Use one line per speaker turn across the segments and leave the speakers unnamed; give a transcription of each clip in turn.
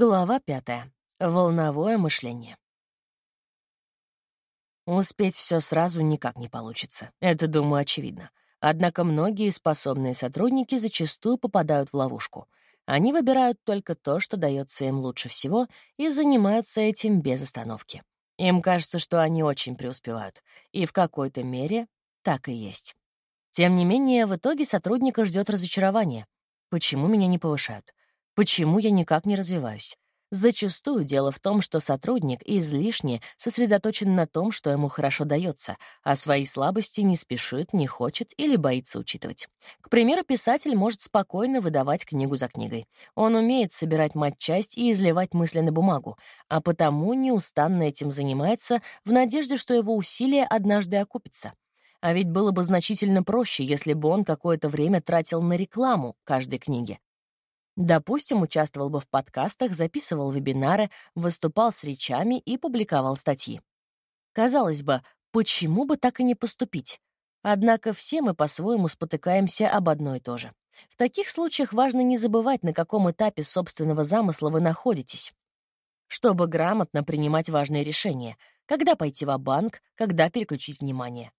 Глава пятая. Волновое мышление. Успеть все сразу никак не получится. Это, думаю, очевидно. Однако многие способные сотрудники зачастую попадают в ловушку. Они выбирают только то, что дается им лучше всего, и занимаются этим без остановки. Им кажется, что они очень преуспевают. И в какой-то мере так и есть. Тем не менее, в итоге сотрудника ждет разочарование. Почему меня не повышают? Почему я никак не развиваюсь? Зачастую дело в том, что сотрудник излишне сосредоточен на том, что ему хорошо дается, а свои слабости не спешит, не хочет или боится учитывать. К примеру, писатель может спокойно выдавать книгу за книгой. Он умеет собирать матчасть и изливать мысли на бумагу, а потому неустанно этим занимается в надежде, что его усилия однажды окупятся. А ведь было бы значительно проще, если бы он какое-то время тратил на рекламу каждой книги. Допустим, участвовал бы в подкастах, записывал вебинары, выступал с речами и публиковал статьи. Казалось бы, почему бы так и не поступить? Однако все мы по-своему спотыкаемся об одно и то же. В таких случаях важно не забывать, на каком этапе собственного замысла вы находитесь, чтобы грамотно принимать важные решения, когда пойти в банк когда переключить внимание.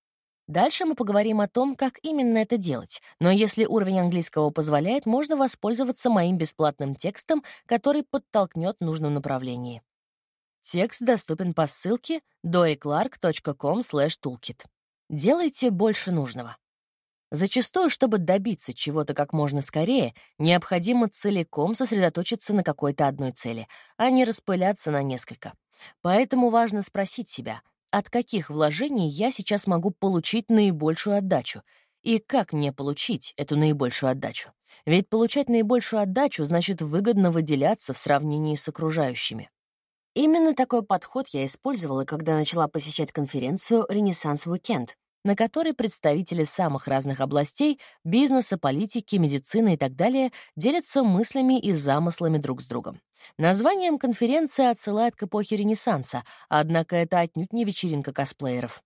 Дальше мы поговорим о том, как именно это делать, но если уровень английского позволяет, можно воспользоваться моим бесплатным текстом, который подтолкнет в нужном направлении. Текст доступен по ссылке doryclark.com toolkit. Делайте больше нужного. Зачастую, чтобы добиться чего-то как можно скорее, необходимо целиком сосредоточиться на какой-то одной цели, а не распыляться на несколько. Поэтому важно спросить себя, от каких вложений я сейчас могу получить наибольшую отдачу, и как мне получить эту наибольшую отдачу. Ведь получать наибольшую отдачу значит выгодно выделяться в сравнении с окружающими. Именно такой подход я использовала, когда начала посещать конференцию «Ренессанс Уикенд», на которой представители самых разных областей — бизнеса, политики, медицины и так далее — делятся мыслями и замыслами друг с другом. Названием конференции отсылает к эпохе Ренессанса, однако это отнюдь не вечеринка косплееров.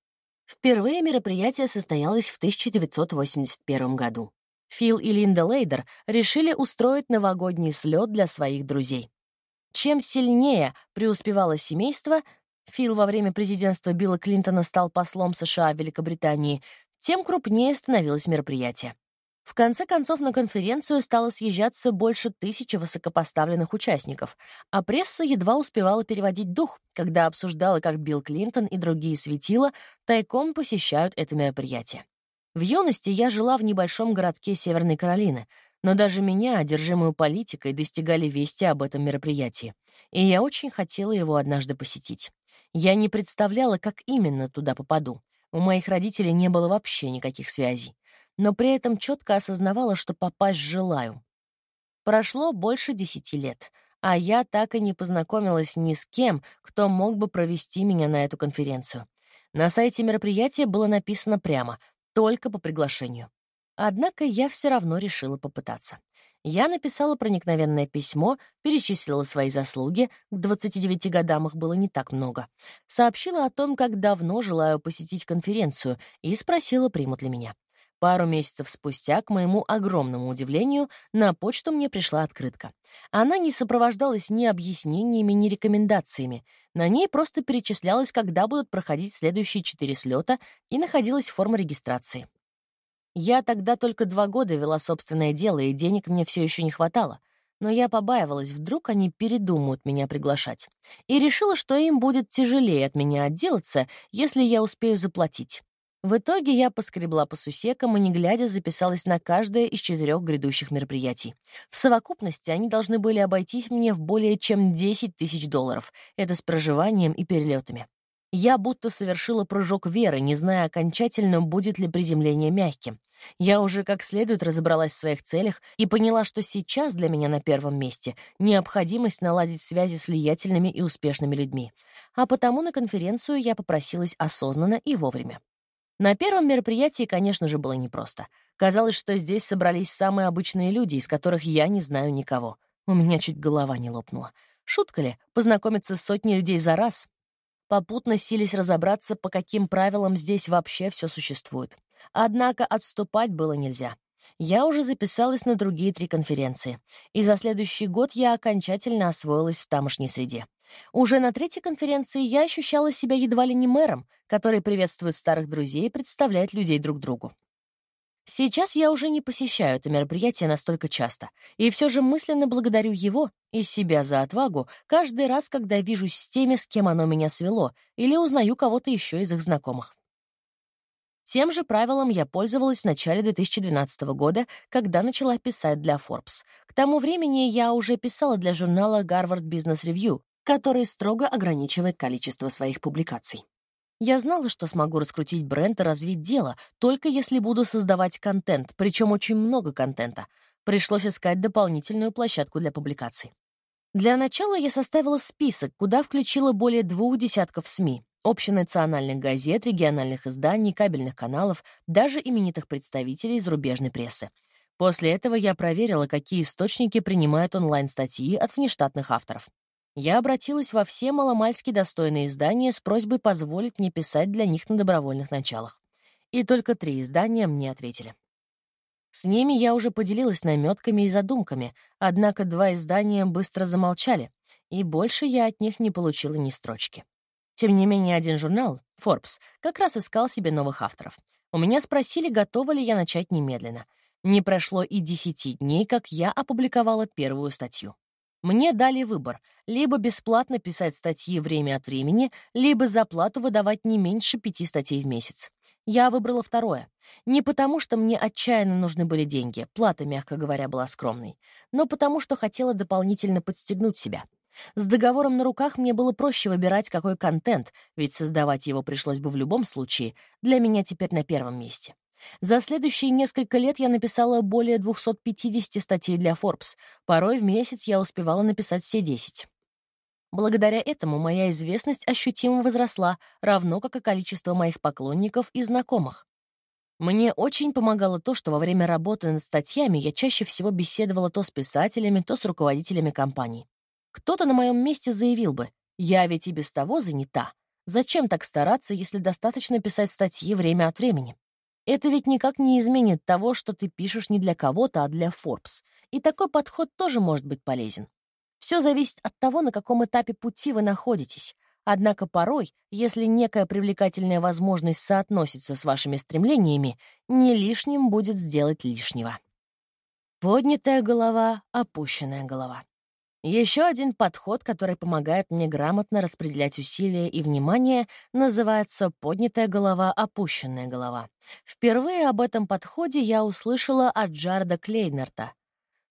Впервые мероприятие состоялось в 1981 году. Фил и Линда Лейдер решили устроить новогодний слет для своих друзей. Чем сильнее преуспевало семейство, Фил во время президентства Билла Клинтона стал послом США в Великобритании, тем крупнее становилось мероприятие. В конце концов, на конференцию стало съезжаться больше тысячи высокопоставленных участников, а пресса едва успевала переводить дух, когда обсуждала, как Билл Клинтон и другие светила тайком посещают это мероприятие. В юности я жила в небольшом городке Северной Каролины, но даже меня, одержимую политикой, достигали вести об этом мероприятии, и я очень хотела его однажды посетить. Я не представляла, как именно туда попаду. У моих родителей не было вообще никаких связей но при этом четко осознавала, что попасть желаю. Прошло больше десяти лет, а я так и не познакомилась ни с кем, кто мог бы провести меня на эту конференцию. На сайте мероприятия было написано прямо «только по приглашению». Однако я все равно решила попытаться. Я написала проникновенное письмо, перечислила свои заслуги, к 29 годам их было не так много, сообщила о том, как давно желаю посетить конференцию, и спросила, примут ли меня. Пару месяцев спустя, к моему огромному удивлению, на почту мне пришла открытка. Она не сопровождалась ни объяснениями, ни рекомендациями. На ней просто перечислялось, когда будут проходить следующие четыре слета, и находилась форма регистрации. Я тогда только два года вела собственное дело, и денег мне все еще не хватало. Но я побаивалась, вдруг они передумают меня приглашать. И решила, что им будет тяжелее от меня отделаться, если я успею заплатить. В итоге я поскребла по сусекам и, не глядя, записалась на каждое из четырех грядущих мероприятий. В совокупности они должны были обойтись мне в более чем 10 тысяч долларов. Это с проживанием и перелетами. Я будто совершила прыжок веры, не зная окончательно, будет ли приземление мягким. Я уже как следует разобралась в своих целях и поняла, что сейчас для меня на первом месте необходимость наладить связи с влиятельными и успешными людьми. А потому на конференцию я попросилась осознанно и вовремя. На первом мероприятии, конечно же, было непросто. Казалось, что здесь собрались самые обычные люди, из которых я не знаю никого. У меня чуть голова не лопнула. Шутка ли, познакомиться с сотней людей за раз? Попутно сились разобраться, по каким правилам здесь вообще все существует. Однако отступать было нельзя. Я уже записалась на другие три конференции, и за следующий год я окончательно освоилась в тамошней среде. Уже на третьей конференции я ощущала себя едва ли не мэром, который приветствует старых друзей и представляет людей друг другу. Сейчас я уже не посещаю это мероприятие настолько часто, и все же мысленно благодарю его и себя за отвагу каждый раз, когда вижусь с теми, с кем оно меня свело, или узнаю кого-то еще из их знакомых. Тем же правилом я пользовалась в начале 2012 года, когда начала писать для Forbes. К тому времени я уже писала для журнала Harvard Business Review, который строго ограничивает количество своих публикаций. Я знала, что смогу раскрутить бренд и развить дело, только если буду создавать контент, причем очень много контента. Пришлось искать дополнительную площадку для публикаций. Для начала я составила список, куда включила более двух десятков СМИ, общенациональных газет, региональных изданий, кабельных каналов, даже именитых представителей зарубежной прессы. После этого я проверила, какие источники принимают онлайн-статьи от внештатных авторов я обратилась во все маломальски достойные издания с просьбой позволить мне писать для них на добровольных началах. И только три издания мне ответили. С ними я уже поделилась наметками и задумками, однако два издания быстро замолчали, и больше я от них не получила ни строчки. Тем не менее, один журнал, Forbes, как раз искал себе новых авторов. У меня спросили, готова ли я начать немедленно. Не прошло и десяти дней, как я опубликовала первую статью. Мне дали выбор — либо бесплатно писать статьи время от времени, либо за плату выдавать не меньше пяти статей в месяц. Я выбрала второе. Не потому, что мне отчаянно нужны были деньги, плата, мягко говоря, была скромной, но потому, что хотела дополнительно подстегнуть себя. С договором на руках мне было проще выбирать, какой контент, ведь создавать его пришлось бы в любом случае, для меня теперь на первом месте. За следующие несколько лет я написала более 250 статей для Forbes. Порой в месяц я успевала написать все 10. Благодаря этому моя известность ощутимо возросла, равно как и количество моих поклонников и знакомых. Мне очень помогало то, что во время работы над статьями я чаще всего беседовала то с писателями, то с руководителями компаний. Кто-то на моем месте заявил бы, «Я ведь и без того занята. Зачем так стараться, если достаточно писать статьи время от времени?» Это ведь никак не изменит того, что ты пишешь не для кого-то, а для Forbes. И такой подход тоже может быть полезен. Все зависит от того, на каком этапе пути вы находитесь. Однако порой, если некая привлекательная возможность соотносится с вашими стремлениями, не лишним будет сделать лишнего. Поднятая голова, опущенная голова. Еще один подход, который помогает мне грамотно распределять усилия и внимание, называется «поднятая голова, опущенная голова». Впервые об этом подходе я услышала от Джарда Клейнерта,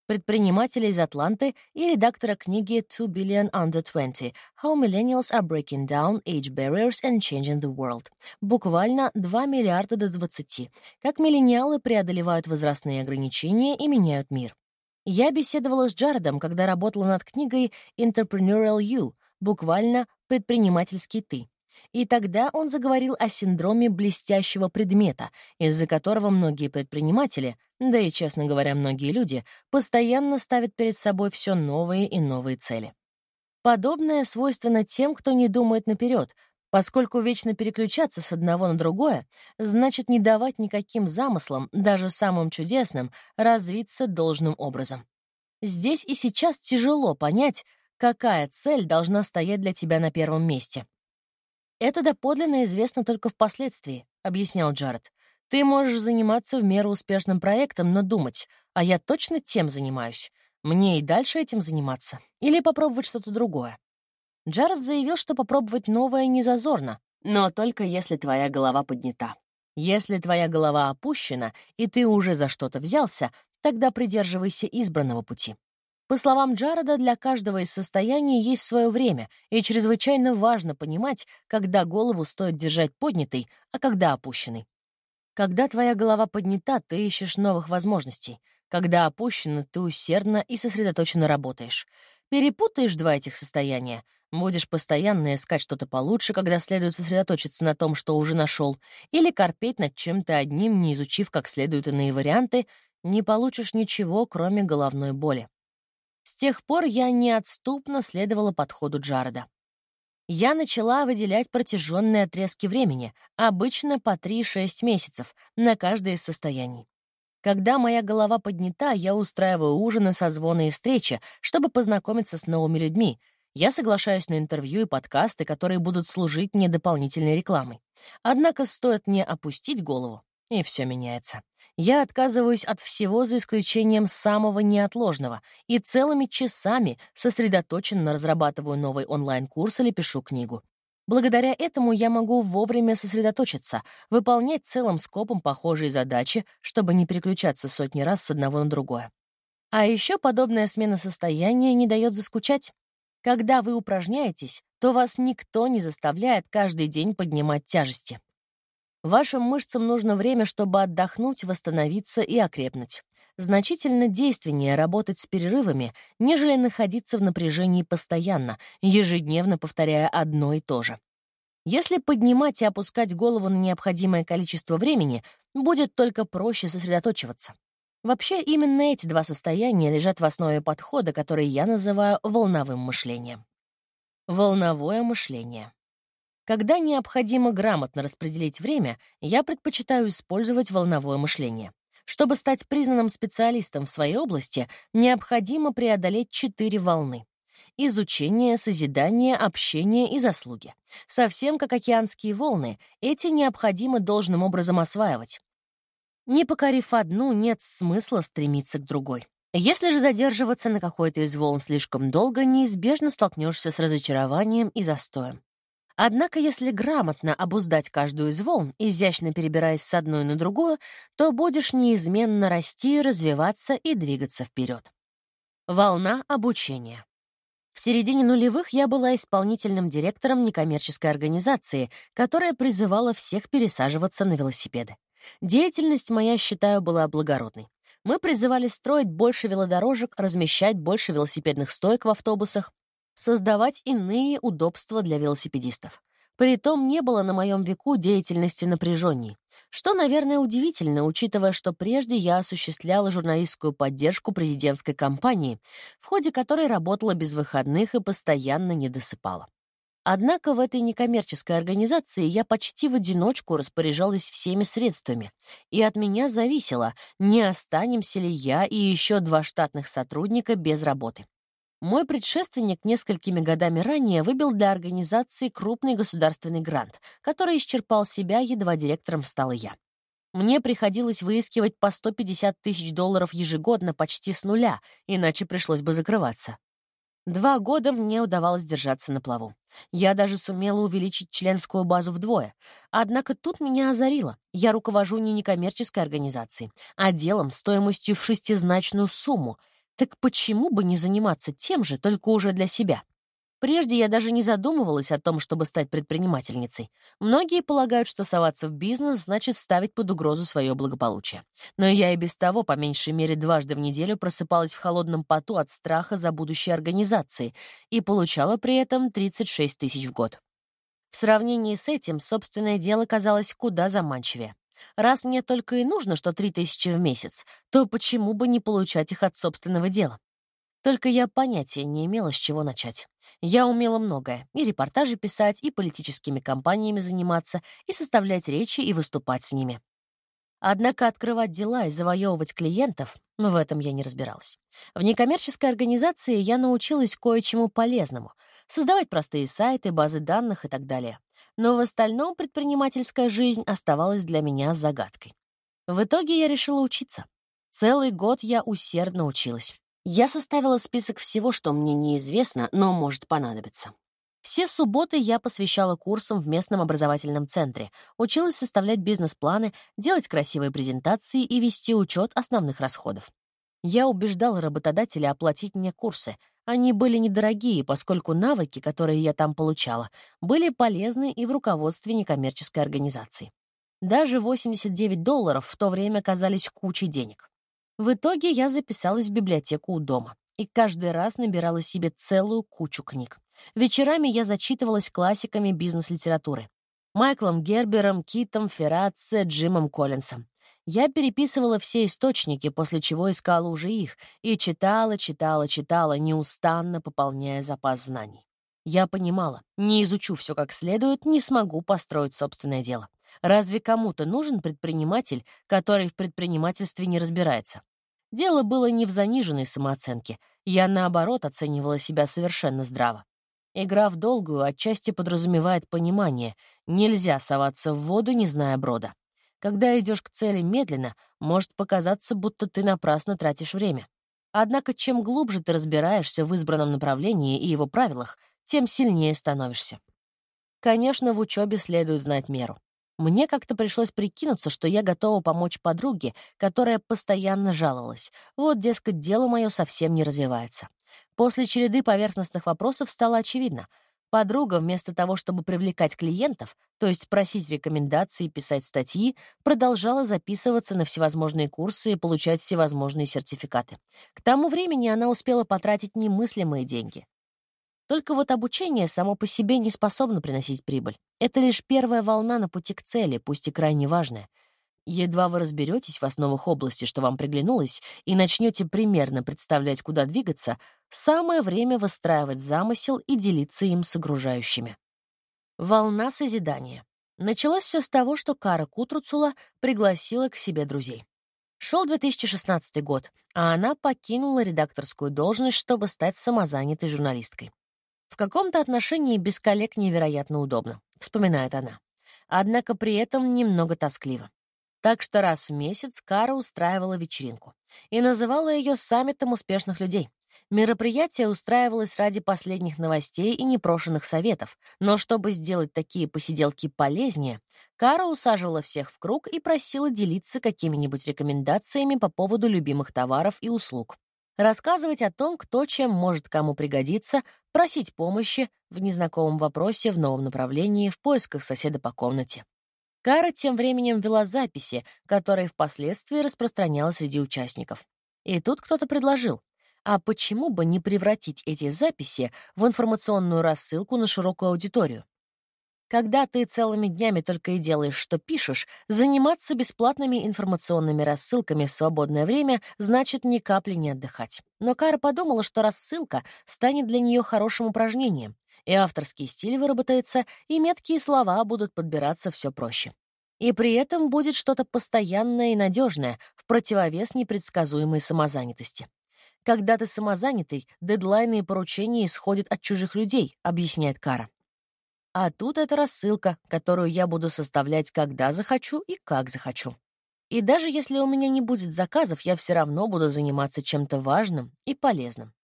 предпринимателя из Атланты и редактора книги «Two Billion Under 20. How Millennials are Breaking Down Age Barriers and Changing the World». Буквально 2 миллиарда до 20. Как миллениалы преодолевают возрастные ограничения и меняют мир. Я беседовала с Джаредом, когда работала над книгой «Entrepreneurial You», буквально «предпринимательский ты». И тогда он заговорил о синдроме блестящего предмета, из-за которого многие предприниматели, да и, честно говоря, многие люди, постоянно ставят перед собой все новые и новые цели. Подобное свойственно тем, кто не думает наперед, Поскольку вечно переключаться с одного на другое, значит не давать никаким замыслам, даже самым чудесным, развиться должным образом. Здесь и сейчас тяжело понять, какая цель должна стоять для тебя на первом месте. «Это доподлинно известно только впоследствии», — объяснял Джаред. «Ты можешь заниматься в меру успешным проектом, но думать, а я точно тем занимаюсь. Мне и дальше этим заниматься. Или попробовать что-то другое. Джаред заявил, что попробовать новое не зазорно, но только если твоя голова поднята. Если твоя голова опущена, и ты уже за что-то взялся, тогда придерживайся избранного пути. По словам Джареда, для каждого из состояний есть свое время, и чрезвычайно важно понимать, когда голову стоит держать поднятой, а когда опущенной. Когда твоя голова поднята, ты ищешь новых возможностей. Когда опущена, ты усердно и сосредоточенно работаешь. Перепутаешь два этих состояния, Будешь постоянно искать что-то получше, когда следует сосредоточиться на том, что уже нашел, или корпеть над чем-то одним, не изучив как следует иные варианты, не получишь ничего, кроме головной боли. С тех пор я неотступно следовала подходу Джареда. Я начала выделять протяженные отрезки времени, обычно по 3-6 месяцев, на каждое из состояний. Когда моя голова поднята, я устраиваю ужины, созвоны и встречи, чтобы познакомиться с новыми людьми. Я соглашаюсь на интервью и подкасты, которые будут служить мне дополнительной рекламой. Однако стоит мне опустить голову, и все меняется. Я отказываюсь от всего за исключением самого неотложного и целыми часами сосредоточенно разрабатываю новый онлайн-курс или пишу книгу. Благодаря этому я могу вовремя сосредоточиться, выполнять целым скопом похожие задачи, чтобы не переключаться сотни раз с одного на другое. А еще подобная смена состояния не дает заскучать. Когда вы упражняетесь, то вас никто не заставляет каждый день поднимать тяжести. Вашим мышцам нужно время, чтобы отдохнуть, восстановиться и окрепнуть. Значительно действеннее работать с перерывами, нежели находиться в напряжении постоянно, ежедневно повторяя одно и то же. Если поднимать и опускать голову на необходимое количество времени, будет только проще сосредоточиваться. Вообще, именно эти два состояния лежат в основе подхода, который я называю волновым мышлением. Волновое мышление. Когда необходимо грамотно распределить время, я предпочитаю использовать волновое мышление. Чтобы стать признанным специалистом в своей области, необходимо преодолеть четыре волны. Изучение, созидание, общение и заслуги. Совсем как океанские волны, эти необходимо должным образом осваивать. Не покорив одну, нет смысла стремиться к другой. Если же задерживаться на какой-то из волн слишком долго, неизбежно столкнешься с разочарованием и застоем. Однако, если грамотно обуздать каждую из волн, изящно перебираясь с одной на другую, то будешь неизменно расти, развиваться и двигаться вперед. Волна обучения. В середине нулевых я была исполнительным директором некоммерческой организации, которая призывала всех пересаживаться на велосипеды. Деятельность моя, считаю, была благородной. Мы призывали строить больше велодорожек, размещать больше велосипедных стоек в автобусах, создавать иные удобства для велосипедистов. Притом не было на моем веку деятельности напряженней, что, наверное, удивительно, учитывая, что прежде я осуществляла журналистскую поддержку президентской кампании, в ходе которой работала без выходных и постоянно не досыпала. Однако в этой некоммерческой организации я почти в одиночку распоряжалась всеми средствами, и от меня зависело, не останемся ли я и еще два штатных сотрудника без работы. Мой предшественник несколькими годами ранее выбил для организации крупный государственный грант, который исчерпал себя, едва директором стала я. Мне приходилось выискивать по 150 тысяч долларов ежегодно почти с нуля, иначе пришлось бы закрываться. Два года мне удавалось держаться на плаву. Я даже сумела увеличить членскую базу вдвое. Однако тут меня озарило. Я руковожу не некоммерческой организацией, а делом стоимостью в шестизначную сумму — так почему бы не заниматься тем же, только уже для себя? Прежде я даже не задумывалась о том, чтобы стать предпринимательницей. Многие полагают, что соваться в бизнес значит ставить под угрозу свое благополучие. Но я и без того, по меньшей мере, дважды в неделю просыпалась в холодном поту от страха за будущее организации и получала при этом 36 тысяч в год. В сравнении с этим собственное дело казалось куда заманчивее. Раз мне только и нужно, что три тысячи в месяц, то почему бы не получать их от собственного дела? Только я понятия не имела, с чего начать. Я умела многое — и репортажи писать, и политическими кампаниями заниматься, и составлять речи, и выступать с ними. Однако открывать дела и завоевывать клиентов — в этом я не разбиралась. В некоммерческой организации я научилась кое-чему полезному — создавать простые сайты, базы данных и так далее но в остальном предпринимательская жизнь оставалась для меня загадкой. В итоге я решила учиться. Целый год я усердно училась. Я составила список всего, что мне неизвестно, но может понадобиться. Все субботы я посвящала курсам в местном образовательном центре, училась составлять бизнес-планы, делать красивые презентации и вести учет основных расходов. Я убеждала работодателя оплатить мне курсы, они были недорогие, поскольку навыки, которые я там получала, были полезны и в руководстве некоммерческой организации. Даже 89 долларов в то время казались кучей денег. В итоге я записалась в библиотеку у дома и каждый раз набирала себе целую кучу книг. Вечерами я зачитывалась классиками бизнес-литературы. Майклом Гербером, Китом, Ферраци, Джимом Коллинсом. Я переписывала все источники, после чего искала уже их, и читала, читала, читала, неустанно пополняя запас знаний. Я понимала, не изучу все как следует, не смогу построить собственное дело. Разве кому-то нужен предприниматель, который в предпринимательстве не разбирается? Дело было не в заниженной самооценке. Я, наоборот, оценивала себя совершенно здраво. Игра в долгую отчасти подразумевает понимание. Нельзя соваться в воду, не зная брода. Когда идешь к цели медленно, может показаться, будто ты напрасно тратишь время. Однако чем глубже ты разбираешься в избранном направлении и его правилах, тем сильнее становишься. Конечно, в учебе следует знать меру. Мне как-то пришлось прикинуться, что я готова помочь подруге, которая постоянно жаловалась. Вот, дескать, дело мое совсем не развивается. После череды поверхностных вопросов стало очевидно. Подруга, вместо того, чтобы привлекать клиентов, то есть просить рекомендации и писать статьи, продолжала записываться на всевозможные курсы и получать всевозможные сертификаты. К тому времени она успела потратить немыслимые деньги. Только вот обучение само по себе не способно приносить прибыль. Это лишь первая волна на пути к цели, пусть и крайне важная. Едва вы разберетесь в основах области, что вам приглянулось, и начнете примерно представлять, куда двигаться, самое время выстраивать замысел и делиться им с окружающими. Волна созидания. Началось все с того, что Кара Кутруцула пригласила к себе друзей. Шел 2016 год, а она покинула редакторскую должность, чтобы стать самозанятой журналисткой. В каком-то отношении без коллег невероятно удобно, вспоминает она. Однако при этом немного тоскливо. Так что раз в месяц Кара устраивала вечеринку и называла ее саммитом успешных людей. Мероприятие устраивалось ради последних новостей и непрошенных советов, но чтобы сделать такие посиделки полезнее, Кара усаживала всех в круг и просила делиться какими-нибудь рекомендациями по поводу любимых товаров и услуг рассказывать о том, кто чем может кому пригодиться, просить помощи в незнакомом вопросе в новом направлении в поисках соседа по комнате. Кара тем временем вела записи, которые впоследствии распространяла среди участников. И тут кто-то предложил, а почему бы не превратить эти записи в информационную рассылку на широкую аудиторию? Когда ты целыми днями только и делаешь, что пишешь, заниматься бесплатными информационными рассылками в свободное время значит ни капли не отдыхать. Но Кара подумала, что рассылка станет для нее хорошим упражнением, и авторский стиль выработается, и меткие слова будут подбираться все проще. И при этом будет что-то постоянное и надежное, в противовес непредсказуемой самозанятости. Когда ты самозанятый, дедлайны и поручения исходят от чужих людей, объясняет Кара. А тут это рассылка, которую я буду составлять, когда захочу и как захочу. И даже если у меня не будет заказов, я все равно буду заниматься чем-то важным и полезным.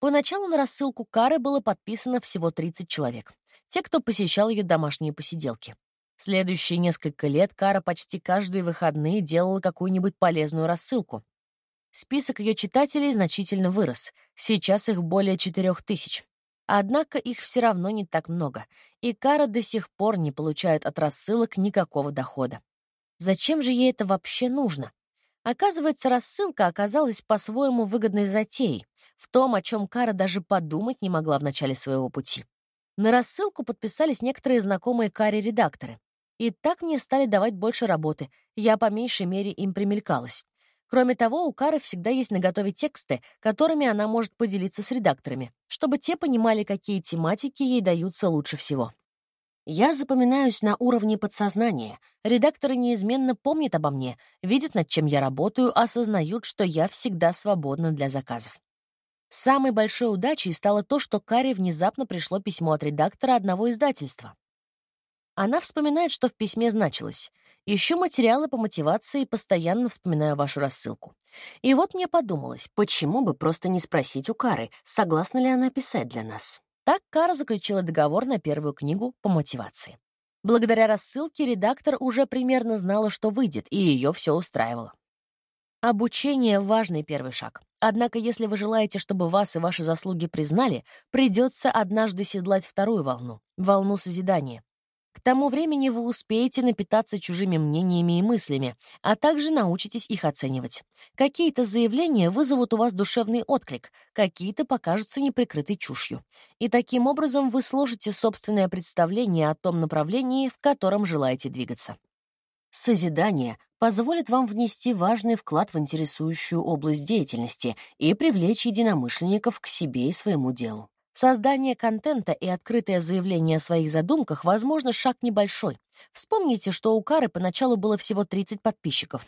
Поначалу на рассылку Кары было подписано всего 30 человек. Те, кто посещал ее домашние посиделки. Следующие несколько лет Кара почти каждые выходные делала какую-нибудь полезную рассылку. Список ее читателей значительно вырос. Сейчас их более 4000. Однако их все равно не так много, и Кара до сих пор не получает от рассылок никакого дохода. Зачем же ей это вообще нужно? Оказывается, рассылка оказалась по-своему выгодной затеей, в том, о чем Кара даже подумать не могла в начале своего пути. На рассылку подписались некоторые знакомые Каре редакторы. И так мне стали давать больше работы, я по меньшей мере им примелькалась. Кроме того, у Кары всегда есть наготове тексты, которыми она может поделиться с редакторами, чтобы те понимали, какие тематики ей даются лучше всего. Я запоминаюсь на уровне подсознания. Редакторы неизменно помнят обо мне, видят, над чем я работаю, осознают, что я всегда свободна для заказов. Самой большой удачей стало то, что Каре внезапно пришло письмо от редактора одного издательства. Она вспоминает, что в письме значилось — Ищу материалы по мотивации и постоянно вспоминаю вашу рассылку. И вот мне подумалось, почему бы просто не спросить у Кары, согласна ли она писать для нас. Так Кара заключила договор на первую книгу по мотивации. Благодаря рассылке редактор уже примерно знала, что выйдет, и ее все устраивало. Обучение — важный первый шаг. Однако, если вы желаете, чтобы вас и ваши заслуги признали, придется однажды седлать вторую волну — волну созидания. Тому времени вы успеете напитаться чужими мнениями и мыслями, а также научитесь их оценивать. Какие-то заявления вызовут у вас душевный отклик, какие-то покажутся неприкрытой чушью. И таким образом вы сложите собственное представление о том направлении, в котором желаете двигаться. Созидание позволит вам внести важный вклад в интересующую область деятельности и привлечь единомышленников к себе и своему делу. Создание контента и открытое заявление о своих задумках, возможно, шаг небольшой. Вспомните, что у Кары поначалу было всего 30 подписчиков.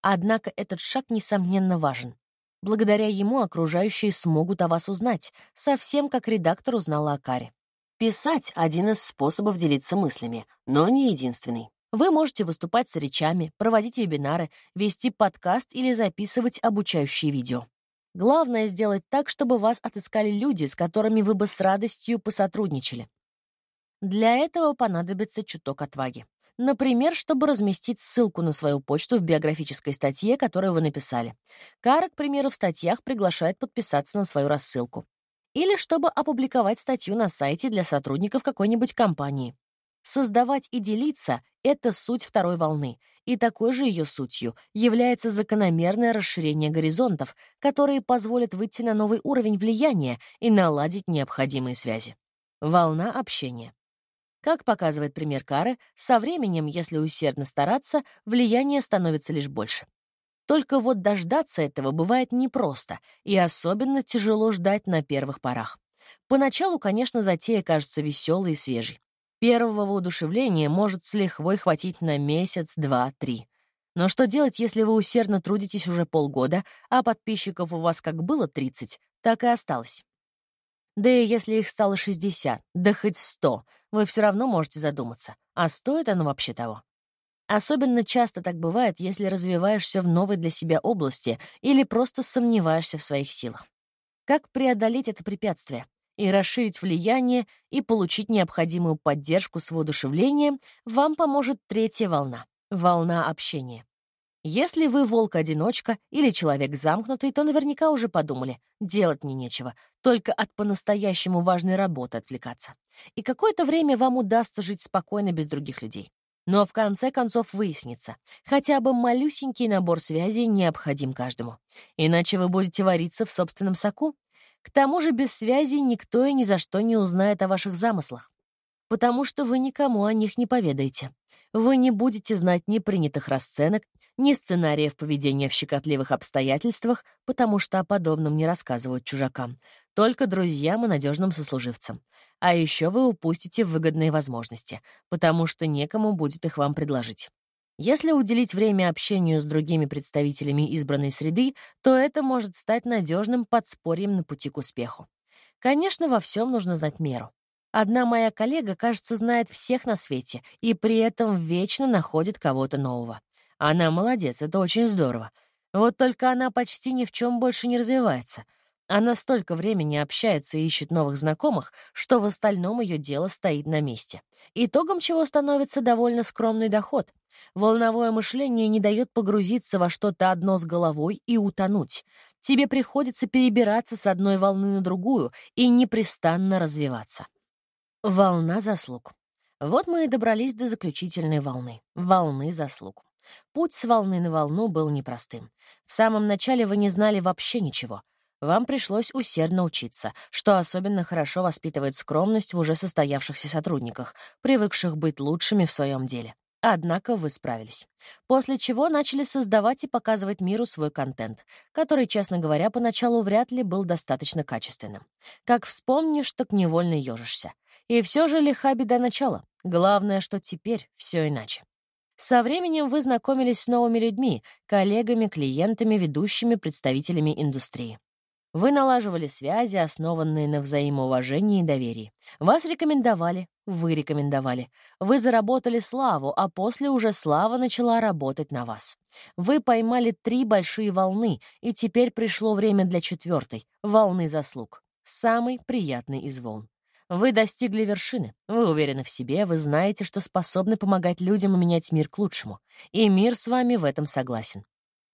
Однако этот шаг, несомненно, важен. Благодаря ему окружающие смогут о вас узнать, совсем как редактор узнала о Каре. Писать — один из способов делиться мыслями, но не единственный. Вы можете выступать с речами, проводить вебинары, вести подкаст или записывать обучающие видео. Главное — сделать так, чтобы вас отыскали люди, с которыми вы бы с радостью посотрудничали. Для этого понадобится чуток отваги. Например, чтобы разместить ссылку на свою почту в биографической статье, которую вы написали. Кара, к примеру, в статьях приглашает подписаться на свою рассылку. Или чтобы опубликовать статью на сайте для сотрудников какой-нибудь компании. Создавать и делиться — это суть второй волны, и такой же ее сутью является закономерное расширение горизонтов, которые позволят выйти на новый уровень влияния и наладить необходимые связи. Волна общения. Как показывает пример Кары, со временем, если усердно стараться, влияние становится лишь больше. Только вот дождаться этого бывает непросто, и особенно тяжело ждать на первых порах. Поначалу, конечно, затея кажется веселой и свежей. Первого воодушевления может с лихвой хватить на месяц, два, три. Но что делать, если вы усердно трудитесь уже полгода, а подписчиков у вас как было 30, так и осталось? Да и если их стало 60, да хоть 100, вы все равно можете задуматься, а стоит оно вообще того? Особенно часто так бывает, если развиваешься в новой для себя области или просто сомневаешься в своих силах. Как преодолеть это препятствие? И расширить влияние и получить необходимую поддержку с воодушевлением, вам поможет третья волна — волна общения. Если вы волк-одиночка или человек замкнутый, то наверняка уже подумали, делать мне нечего, только от по-настоящему важной работы отвлекаться. И какое-то время вам удастся жить спокойно без других людей. Но в конце концов выяснится, хотя бы малюсенький набор связей необходим каждому. Иначе вы будете вариться в собственном соку, к тому же без связи никто и ни за что не узнает о ваших замыслах, потому что вы никому о них не поведаете. Вы не будете знать ни принятых расценок, ни сценариев поведения в щекотливых обстоятельствах, потому что о подобном не рассказывают чужакам, только друзьям и надежным сослуживцам. А еще вы упустите выгодные возможности, потому что некому будет их вам предложить. Если уделить время общению с другими представителями избранной среды, то это может стать надежным подспорьем на пути к успеху. Конечно, во всем нужно знать меру. Одна моя коллега, кажется, знает всех на свете и при этом вечно находит кого-то нового. Она молодец, это очень здорово. Вот только она почти ни в чем больше не развивается. Она столько времени общается и ищет новых знакомых, что в остальном ее дело стоит на месте. Итогом чего становится довольно скромный доход — Волновое мышление не дает погрузиться во что-то одно с головой и утонуть. Тебе приходится перебираться с одной волны на другую и непрестанно развиваться. Волна заслуг. Вот мы и добрались до заключительной волны — волны заслуг. Путь с волны на волну был непростым. В самом начале вы не знали вообще ничего. Вам пришлось усердно учиться, что особенно хорошо воспитывает скромность в уже состоявшихся сотрудниках, привыкших быть лучшими в своем деле. Однако вы справились. После чего начали создавать и показывать миру свой контент, который, честно говоря, поначалу вряд ли был достаточно качественным. Как вспомнишь, так невольно ежишься. И все же лиха беда начала. Главное, что теперь все иначе. Со временем вы знакомились с новыми людьми, коллегами, клиентами, ведущими представителями индустрии. Вы налаживали связи, основанные на взаимоуважении и доверии. Вас рекомендовали, вы рекомендовали. Вы заработали славу, а после уже слава начала работать на вас. Вы поймали три большие волны, и теперь пришло время для четвертой — волны заслуг. Самый приятный из волн. Вы достигли вершины, вы уверены в себе, вы знаете, что способны помогать людям менять мир к лучшему. И мир с вами в этом согласен.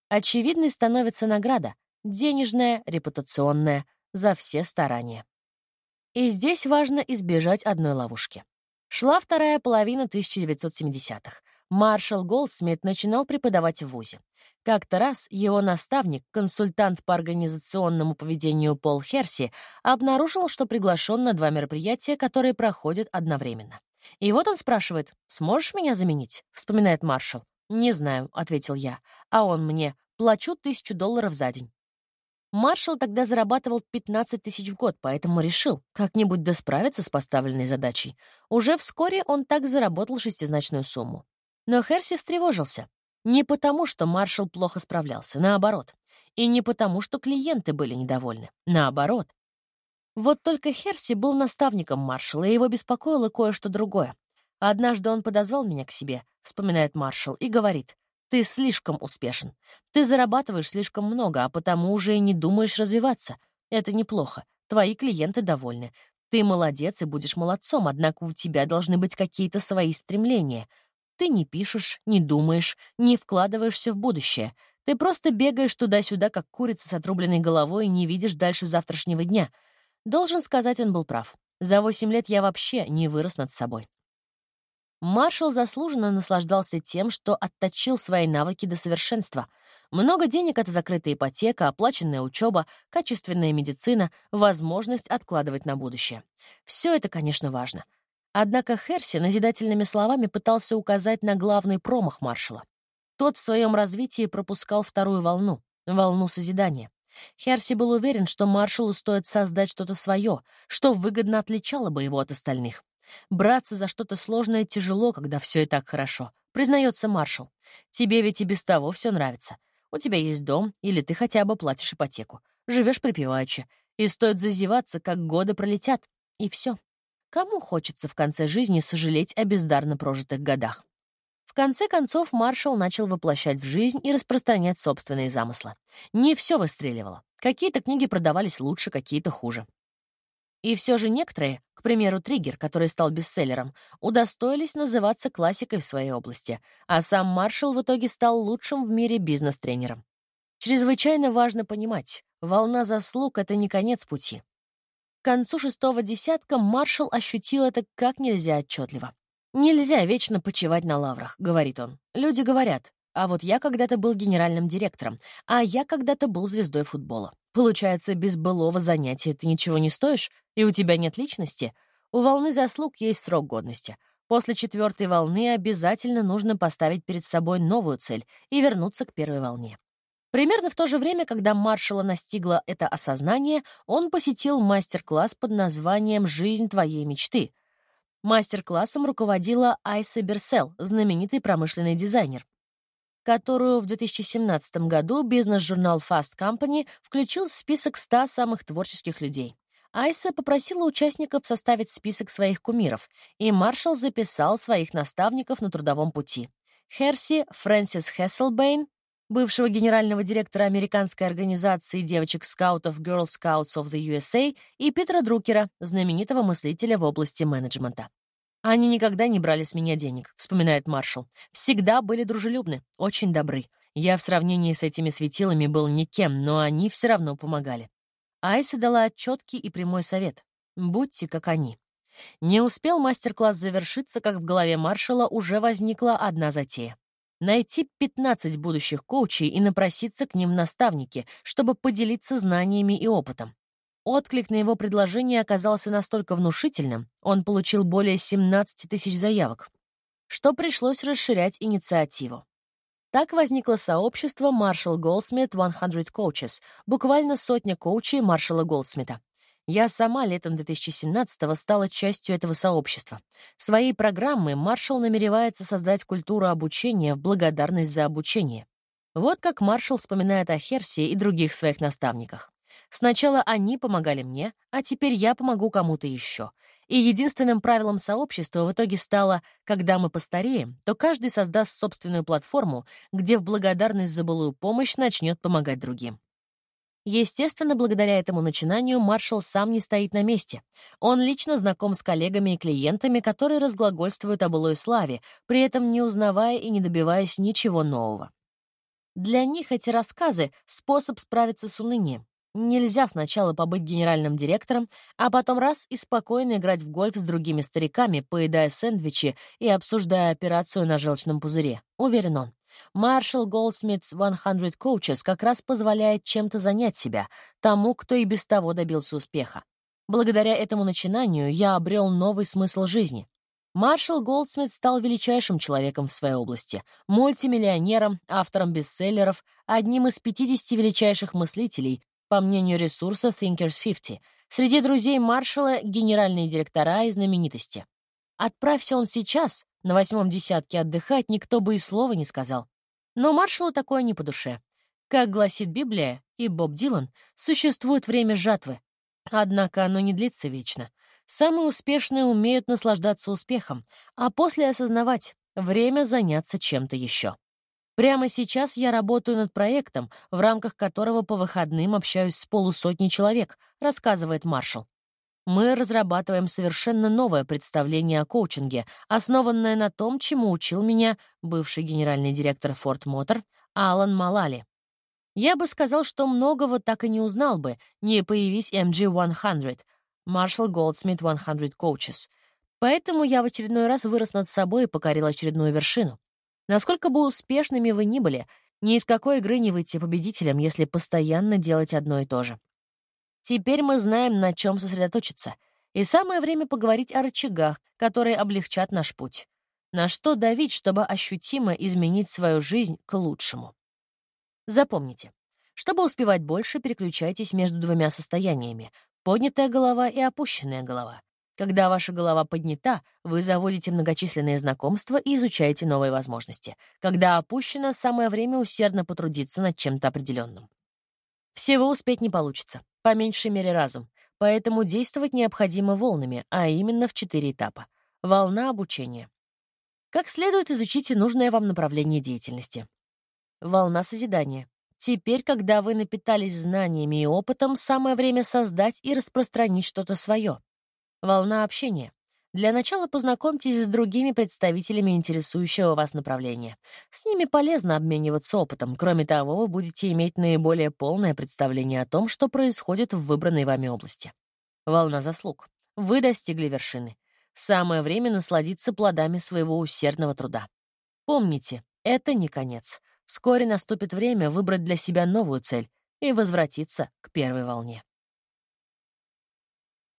Очевидной становится награда, денежная, репутационная, за все старания. И здесь важно избежать одной ловушки. Шла вторая половина 1970-х. Маршал Голдсмит начинал преподавать в ВУЗе. Как-то раз его наставник, консультант по организационному поведению Пол Херси, обнаружил, что приглашен на два мероприятия, которые проходят одновременно. И вот он спрашивает, «Сможешь меня заменить?» — вспоминает маршал. «Не знаю», — ответил я. А он мне, «Плачу тысячу долларов за день». Маршал тогда зарабатывал 15 тысяч в год, поэтому решил как-нибудь да справиться с поставленной задачей. Уже вскоре он так заработал шестизначную сумму. Но Херси встревожился. Не потому, что маршал плохо справлялся, наоборот. И не потому, что клиенты были недовольны, наоборот. Вот только Херси был наставником маршала, и его беспокоило кое-что другое. Однажды он подозвал меня к себе, вспоминает маршал, и говорит, «Ты слишком успешен. Ты зарабатываешь слишком много, а потому уже и не думаешь развиваться. Это неплохо. Твои клиенты довольны. Ты молодец и будешь молодцом, однако у тебя должны быть какие-то свои стремления. Ты не пишешь, не думаешь, не вкладываешься в будущее. Ты просто бегаешь туда-сюда, как курица с отрубленной головой, и не видишь дальше завтрашнего дня. Должен сказать, он был прав. За восемь лет я вообще не вырос над собой. Маршал заслуженно наслаждался тем, что отточил свои навыки до совершенства. Много денег — это закрытая ипотека, оплаченная учеба, качественная медицина, возможность откладывать на будущее. Все это, конечно, важно. Однако Херси назидательными словами пытался указать на главный промах маршала. Тот в своем развитии пропускал вторую волну — волну созидания. Херси был уверен, что маршалу стоит создать что-то свое, что выгодно отличало бы его от остальных. Браться за что-то сложное тяжело, когда все и так хорошо, признается маршал. Тебе ведь и без того все нравится. У тебя есть дом, или ты хотя бы платишь ипотеку. Живешь припеваючи. И стоит зазеваться, как годы пролетят. И все. Кому хочется в конце жизни сожалеть о бездарно прожитых годах? В конце концов, маршал начал воплощать в жизнь и распространять собственные замыслы. Не все выстреливало. Какие-то книги продавались лучше, какие-то хуже. И все же некоторые, к примеру, «Триггер», который стал бестселлером, удостоились называться классикой в своей области, а сам маршал в итоге стал лучшим в мире бизнес-тренером. Чрезвычайно важно понимать, волна заслуг — это не конец пути. К концу шестого десятка маршал ощутил это как нельзя отчетливо. «Нельзя вечно почивать на лаврах», — говорит он. Люди говорят, а вот я когда-то был генеральным директором, а я когда-то был звездой футбола. Получается, без былого занятия ты ничего не стоишь, и у тебя нет личности? У волны заслуг есть срок годности. После четвертой волны обязательно нужно поставить перед собой новую цель и вернуться к первой волне. Примерно в то же время, когда маршала настигло это осознание, он посетил мастер-класс под названием «Жизнь твоей мечты». Мастер-классом руководила Айса Берсел, знаменитый промышленный дизайнер, которую в 2017 году бизнес-журнал Fast Company включил в список 100 самых творческих людей. Айса попросила участников составить список своих кумиров, и маршал записал своих наставников на трудовом пути. Херси Фрэнсис Хесселбейн, бывшего генерального директора американской организации девочек-скаутов Girl Scouts of the USA, и Питера Друкера, знаменитого мыслителя в области менеджмента. «Они никогда не брали с меня денег», — вспоминает маршал. «Всегда были дружелюбны, очень добры. Я в сравнении с этими светилами был никем, но они все равно помогали». Айса дала четкий и прямой совет. «Будьте как они». Не успел мастер-класс завершиться, как в голове маршала уже возникла одна затея найти 15 будущих коучей и напроситься к ним наставники, чтобы поделиться знаниями и опытом. Отклик на его предложение оказался настолько внушительным, он получил более 17 тысяч заявок, что пришлось расширять инициативу. Так возникло сообщество Marshall Goldsmith 100 Coaches, буквально сотня коучей Маршала Голдсмита. Я сама летом 2017-го стала частью этого сообщества. Своей программой Маршалл намеревается создать культуру обучения в благодарность за обучение. Вот как Маршалл вспоминает о Херсе и других своих наставниках. Сначала они помогали мне, а теперь я помогу кому-то еще. И единственным правилом сообщества в итоге стало, когда мы постареем, то каждый создаст собственную платформу, где в благодарность за былую помощь начнет помогать другим. Естественно, благодаря этому начинанию маршал сам не стоит на месте. Он лично знаком с коллегами и клиентами, которые разглагольствуют о былой славе, при этом не узнавая и не добиваясь ничего нового. Для них эти рассказы — способ справиться с унынием. Нельзя сначала побыть генеральным директором, а потом раз и спокойно играть в гольф с другими стариками, поедая сэндвичи и обсуждая операцию на желчном пузыре, уверен он. Marshall Goldsmith 100 Coaches как раз позволяет чем-то занять себя, тому, кто и без того добился успеха. Благодаря этому начинанию я обрел новый смысл жизни. Маршал Голдсмит стал величайшим человеком в своей области, мультимиллионером, автором бестселлеров, одним из 50 величайших мыслителей, по мнению ресурса Thinkers 50. Среди друзей маршала — генеральные директора и знаменитости. Отправься он сейчас, на восьмом десятке отдыхать, никто бы и слова не сказал. Но маршалу такое не по душе. Как гласит Библия и Боб Дилан, существует время жатвы. Однако оно не длится вечно. Самые успешные умеют наслаждаться успехом, а после осознавать — время заняться чем-то еще. Прямо сейчас я работаю над проектом, в рамках которого по выходным общаюсь с полусотней человек, рассказывает Маршал. Мы разрабатываем совершенно новое представление о коучинге, основанное на том, чему учил меня бывший генеральный директор Ford Motor Алан Малали. Я бы сказал, что многого так и не узнал бы, не появись MG100, Marshall Goldsmith 100 Coaches. Поэтому я в очередной раз вырос над собой и покорил очередную вершину. Насколько бы успешными вы ни были, ни из какой игры не выйти победителем, если постоянно делать одно и то же. Теперь мы знаем, на чем сосредоточиться. И самое время поговорить о рычагах, которые облегчат наш путь. На что давить, чтобы ощутимо изменить свою жизнь к лучшему. Запомните, чтобы успевать больше, переключайтесь между двумя состояниями — поднятая голова и опущенная голова. Когда ваша голова поднята, вы заводите многочисленные знакомства и изучаете новые возможности. Когда опущена, самое время усердно потрудиться над чем-то определенным. Всего успеть не получится, по меньшей мере разум, поэтому действовать необходимо волнами, а именно в четыре этапа. Волна обучения. Как следует изучите нужное вам направление деятельности. Волна созидания. Теперь, когда вы напитались знаниями и опытом, самое время создать и распространить что-то свое. Волна общения. Для начала познакомьтесь с другими представителями интересующего вас направления. С ними полезно обмениваться опытом. Кроме того, вы будете иметь наиболее полное представление о том, что происходит в выбранной вами области. Волна заслуг. Вы достигли вершины. Самое время насладиться плодами своего усердного труда. Помните, это не конец. Вскоре наступит время выбрать для себя новую цель и возвратиться к первой волне.